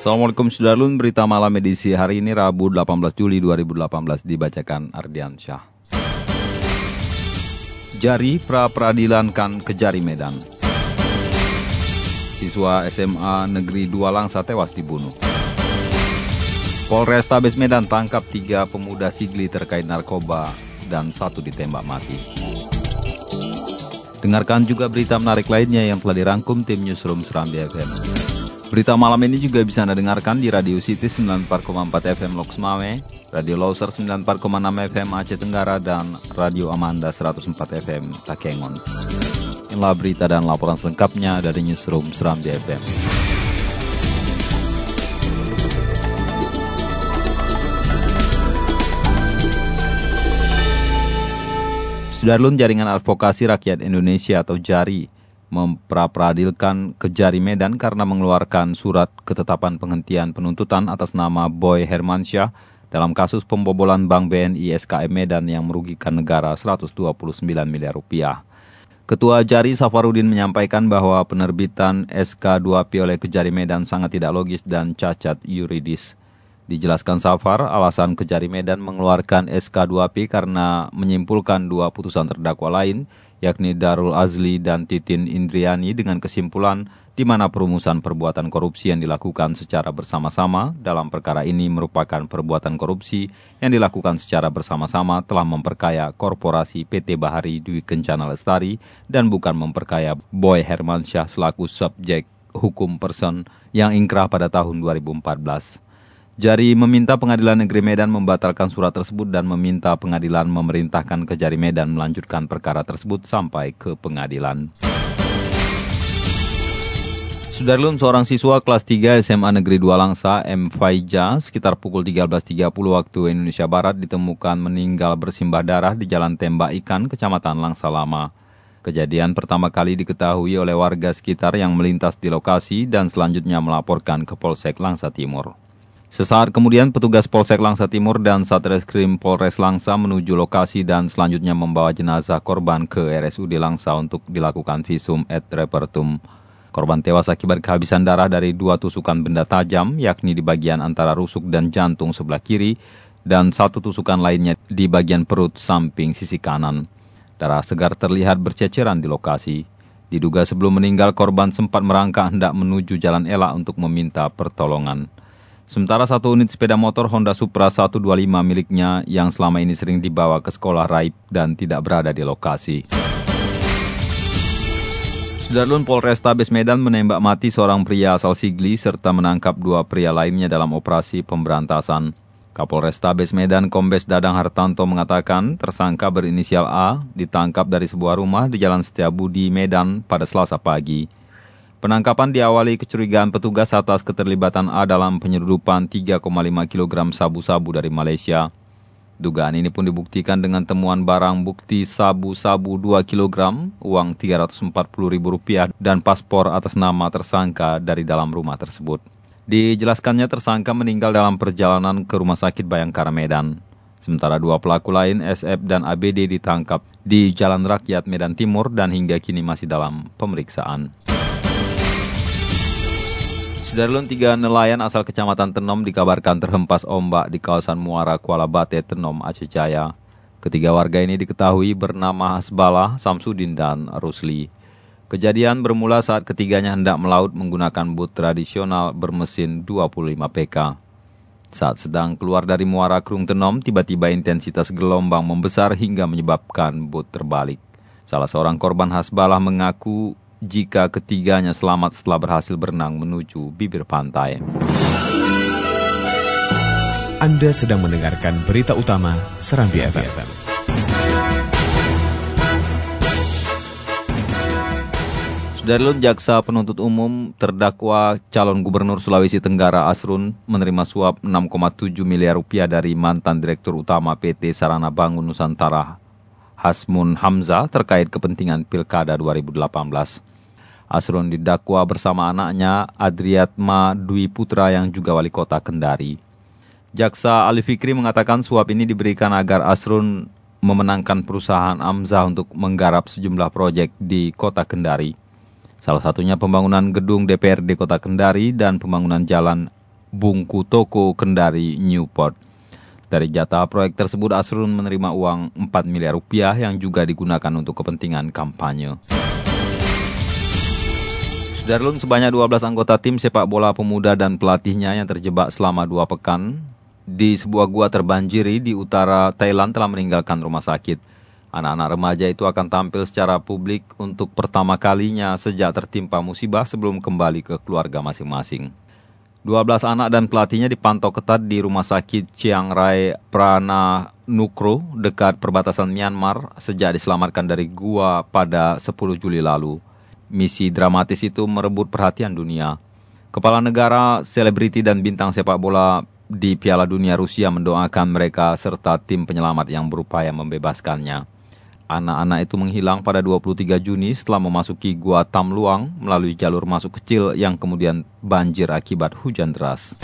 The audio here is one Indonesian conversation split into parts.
Assalamualaikum Sudarlun, berita malam edisi hari ini Rabu 18 Juli 2018 dibacakan Ardian Syah. Jari pra peradilan kan kejari Medan. Siswa SMA Negeri 2 Langsa tewas dibunuh. Polres Tabes Medan tangkap tiga pemuda sigli terkait narkoba dan satu ditembak mati. Dengarkan juga berita menarik lainnya yang telah dirangkum tim Newsroom Serambi FM. Berita malam ini juga bisa Anda dengarkan di Radio City 94,4 FM Loks Mame, Radio Loser 94,6 FM Aceh Tenggara, dan Radio Amanda 104 FM Takengon. Inilah berita dan laporan selengkapnya dari Newsroom Serambi FM. Sudarlun Jaringan Advokasi Rakyat Indonesia atau JARI mempraperadilkan Kejari Medan karena mengeluarkan surat ketetapan penghentian penuntutan atas nama Boy Hermansyah dalam kasus pembobolan Bank BNI SKM Medan yang merugikan negara 129 miliar rupiah. Ketua Jari Safarudin menyampaikan bahwa penerbitan SK2P oleh Kejari Medan sangat tidak logis dan cacat yuridis. Dijelaskan Safar, alasan Kejari Medan mengeluarkan SK2P karena menyimpulkan dua putusan terdakwa lain, yakni Darul Azli dan Titin Indriani dengan kesimpulan di mana perumusan perbuatan korupsi yang dilakukan secara bersama-sama dalam perkara ini merupakan perbuatan korupsi yang dilakukan secara bersama-sama telah memperkaya korporasi PT Bahari Dwi Kencana Lestari dan bukan memperkaya Boy Hermansyah selaku subjek hukum person yang ingkrah pada tahun 2014. Jari meminta pengadilan negeri Medan membatalkan surat tersebut dan meminta pengadilan memerintahkan ke Jari Medan melanjutkan perkara tersebut sampai ke pengadilan. Sudarlun, seorang siswa kelas 3 SMA Negeri 2 Langsa, M. Faija, sekitar pukul 13.30 waktu Indonesia Barat ditemukan meninggal bersimbah darah di Jalan Tembak Ikan, Kecamatan Langsa Lama. Kejadian pertama kali diketahui oleh warga sekitar yang melintas di lokasi dan selanjutnya melaporkan ke Polsek Langsa Timur. Sesaat kemudian petugas Polsek Langsa Timur dan Satreskrim Polres Langsa menuju lokasi dan selanjutnya membawa jenazah korban ke RSUD Langsa untuk dilakukan visum et repertum. Korban tewas akibat kehabisan darah dari dua tusukan benda tajam, yakni di bagian antara rusuk dan jantung sebelah kiri, dan satu tusukan lainnya di bagian perut samping sisi kanan. Darah segar terlihat berceceran di lokasi. Diduga sebelum meninggal korban sempat merangkak hendak menuju jalan elak untuk meminta pertolongan. Sementara satu unit sepeda motor Honda Supra 125 miliknya yang selama ini sering dibawa ke sekolah raib dan tidak berada di lokasi. Sudarlun Polrestabes Medan menembak mati seorang pria asal Sigli serta menangkap dua pria lainnya dalam operasi pemberantasan. Kapolrestabes Medan Kombes Dadang Hartanto mengatakan tersangka berinisial A ditangkap dari sebuah rumah di Jalan Setiabudi, Medan pada selasa pagi. Penangkapan diawali kecurigaan petugas atas keterlibatan A dalam penyeludupan 3,5 kg sabu-sabu dari Malaysia. Dugaan ini pun dibuktikan dengan temuan barang bukti sabu-sabu 2 kg, uang Rp340.000 dan paspor atas nama tersangka dari dalam rumah tersebut. Dijelaskannya tersangka meninggal dalam perjalanan ke Rumah Sakit Bayangkara Medan. Sementara dua pelaku lain, SF dan ABD ditangkap di Jalan Rakyat Medan Timur dan hingga kini masih dalam pemeriksaan. Sudarlun tiga nelayan asal kecamatan Tenom dikabarkan terhempas ombak di kawasan Muara Kuala Bate, Tenom, Aceh Jaya. Ketiga warga ini diketahui bernama Hasbala, Samsudin, dan Rusli. Kejadian bermula saat ketiganya hendak melaut menggunakan bot tradisional bermesin 25 PK. Saat sedang keluar dari Muara Krung Tenom, tiba-tiba intensitas gelombang membesar hingga menyebabkan bot terbalik. Salah seorang korban Hasbalah mengaku jika ketiganya selamat setelah berhasil berenang menuju bibir pantai. Anda sedang mendengarkan berita utama Serambi FM. Sudarlun Jaksa Penuntut Umum terdakwa calon gubernur Sulawesi Tenggara Asrun menerima suap 6,7 miliar rupiah dari mantan Direktur Utama PT Sarana Bangun Nusantara Hasmun Hamzah terkait kepentingan Pilkada 2018. Asrun didakwa bersama anaknya Adriatma Dwi Putra yang juga wali kota Kendari. Jaksa Ali Fikri mengatakan suap ini diberikan agar Asrun memenangkan perusahaan Hamzah untuk menggarap sejumlah proyek di kota Kendari. Salah satunya pembangunan gedung DPRD Kota Kendari dan pembangunan jalan Bungku Toko Kendari Newport. Dari jatah proyek tersebut Asrun menerima uang 4 miliar rupiah yang juga digunakan untuk kepentingan kampanye. Sudarlun sebanyak 12 anggota tim sepak bola pemuda dan pelatihnya yang terjebak selama dua pekan di sebuah gua terbanjiri di utara Thailand telah meninggalkan rumah sakit. Anak-anak remaja itu akan tampil secara publik untuk pertama kalinya sejak tertimpa musibah sebelum kembali ke keluarga masing-masing. 12 anak dan pelatihnya dipantau ketat di Rumah Sakit Chiang Rai Prana Nukro dekat perbatasan Myanmar sejak diselamatkan dari gua pada 10 Juli lalu. Misi dramatis itu merebut perhatian dunia. Kepala negara, selebriti dan bintang sepak bola di Piala Dunia Rusia mendoakan mereka serta tim penyelamat yang berupaya membebaskannya. Anak-anak itu menghilang pada 23 Juni setelah memasuki Gua Tamluang melalui jalur masuk kecil yang kemudian banjir akibat hujan deras.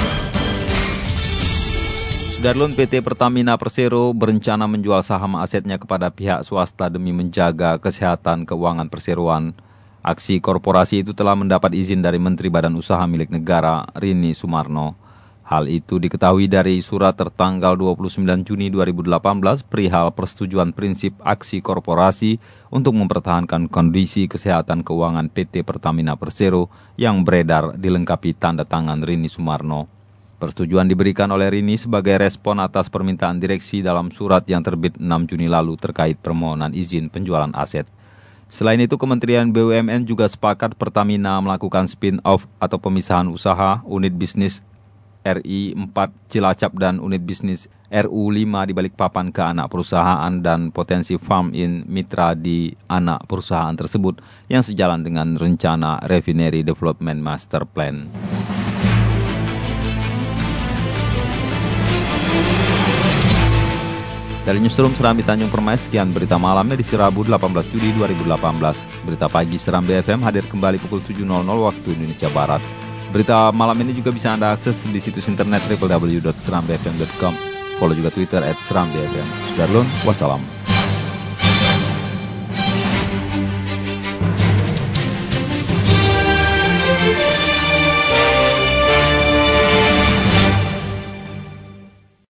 Sudarlun PT Pertamina Persero berencana menjual saham asetnya kepada pihak swasta demi menjaga kesehatan keuangan perseroan. Aksi korporasi itu telah mendapat izin dari Menteri Badan Usaha milik negara, Rini Sumarno. Hal itu diketahui dari surat tertanggal 29 Juni 2018 perihal persetujuan prinsip aksi korporasi untuk mempertahankan kondisi kesehatan keuangan PT Pertamina Persero yang beredar dilengkapi tanda tangan Rini Sumarno. Persetujuan diberikan oleh Rini sebagai respon atas permintaan direksi dalam surat yang terbit 6 Juni lalu terkait permohonan izin penjualan aset. Selain itu, Kementerian BUMN juga sepakat Pertamina melakukan spin-off atau pemisahan usaha unit bisnis RI 4 Cilacap dan unit bisnis RU 5 di Balikpapan ke anak perusahaan dan potensi farm in mitra di anak perusahaan tersebut yang sejalan dengan rencana Refinery Development Master Plan. Dari Newsroom Serambi Tanjung Permai, sekian berita malamnya di Rabu 18 Juli 2018. Berita pagi Serambi FM hadir kembali pukul 7.00 waktu Indonesia Barat. Berita malam ini juga bisa Anda akses di situs internet www.serambfm.com. Follow juga Twitter at Seram BFM. Sudarlun, wassalam.